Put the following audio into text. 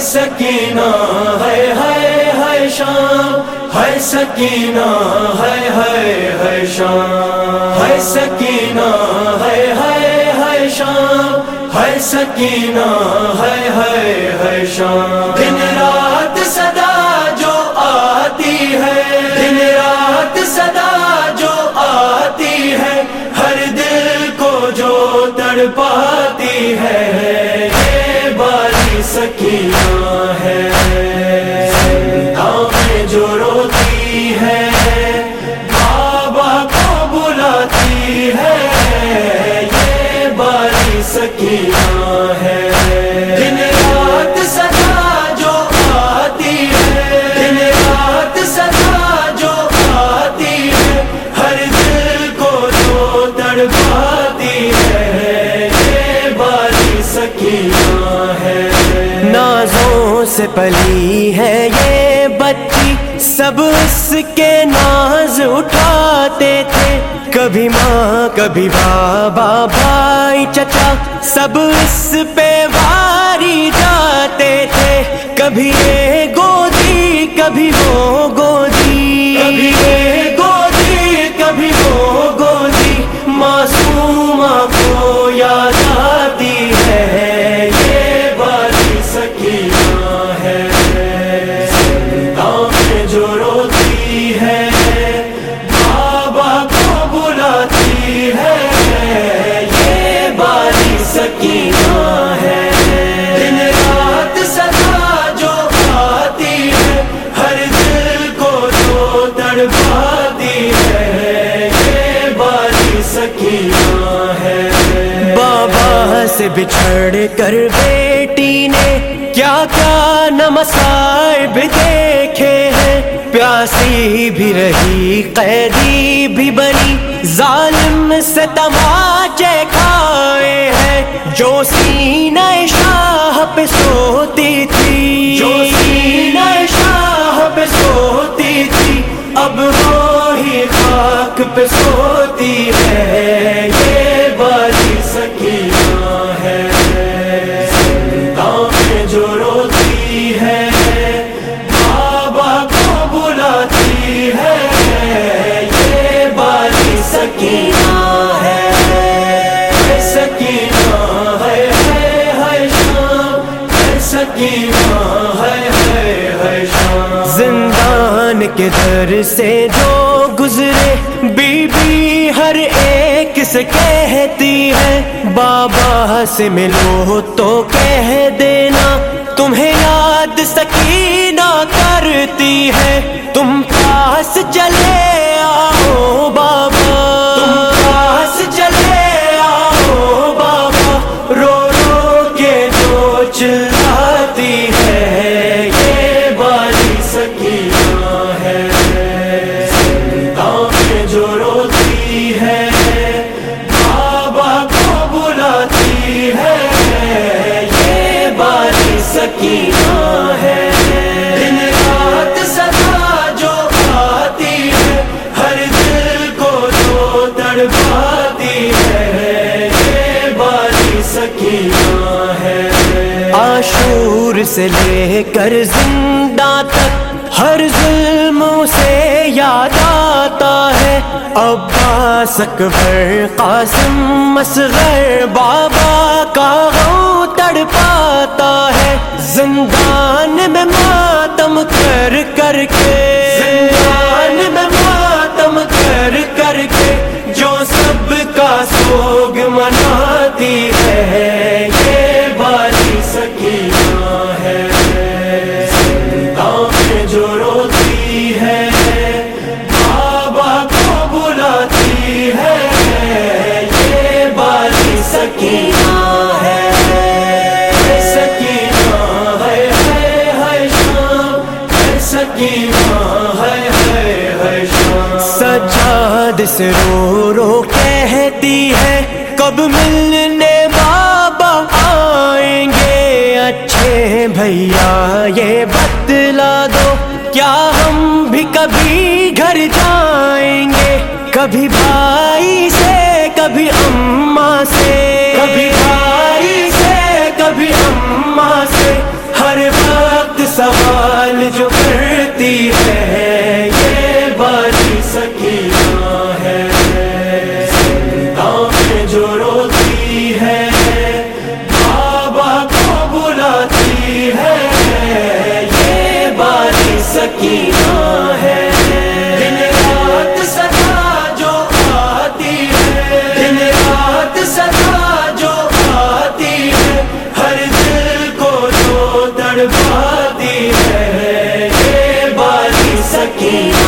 سکینہ ہے ہے ہے شام۔ ہے سکینہ ہے ہے ہے شام۔ ہے سکینہ ہے ہے ہے شام۔ ہے سکینہ ہے ہے ہے شام۔ دن رات صدا جو آتی ہے، دن رات صدا جو آتی ہے، ہر دل کو جو تڑ پاتی ہے۔ سکینہ۔ سے پلی ہے یہ بچی سب اس کے ناز اٹھاتے تھے۔ کبھی ماں، کبھی بابا، بھائی، چچا سب اس پہ روتی ہے، بابا کو بلاتی ہے، یہ باری سکینہ ہے۔ دن رات سدا جو کھاتی ہے، ہر دل کو جو تڑپاتی سے بچھڑ کر بیٹی نے کیا کیا نہ مصائب دیکھے ہیں۔ پیاسی بھی رہی، قیدی بھی بنی، ظالم سے تماچے کھائے ہیں۔ جو سینہ شاہ پہ سوتی تھی۔ جو سینہ شاہ پہ سوتی تھی، اب وہ ہی خاک پہ سوتی ہے۔ زندان کے در سے جو گزرے بی بی ہر ایک سے کہتی ہے، بابا سے ملو تو کہہ دینا، تمہیں یاد سکینہ کرتی ہے، تم پاس چلے سے لے کر زندہ تک ہر ظلم سے یاد آتا ہے۔ عباس اکبر، قاسم مصغر بابا کا غم تڑ پاتا ہے۔ زندان میں ماتم کر کر کے سجاد سے رو رو کہتی ہے، کب ملنے بابا آئیں گے؟ اچھے بھیا، یہ بتلا دو، کیا ہم بھی کبھی گھر جائیں گے؟ کبھی بھائی سے، کبھی اماں سے۔ کبھی سکینہ